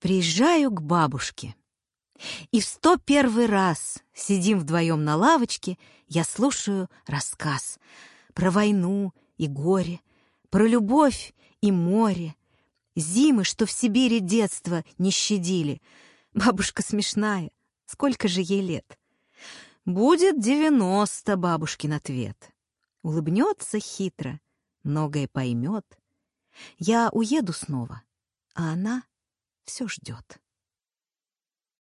Приезжаю к бабушке. И в сто первый раз сидим вдвоем на лавочке, я слушаю рассказ про войну и горе, про любовь и море, зимы, что в Сибири детство не щадили. Бабушка смешная, сколько же ей лет? Будет девяносто, бабушкин ответ. Улыбнется хитро, многое поймет. Я уеду снова, а она все ждет.